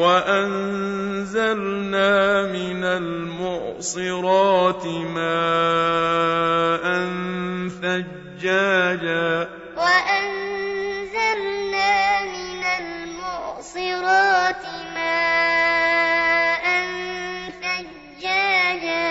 وأنزلنا من المعصرات ماء ثجاجا وأنزلنا من المعصرات ماء ثجاجا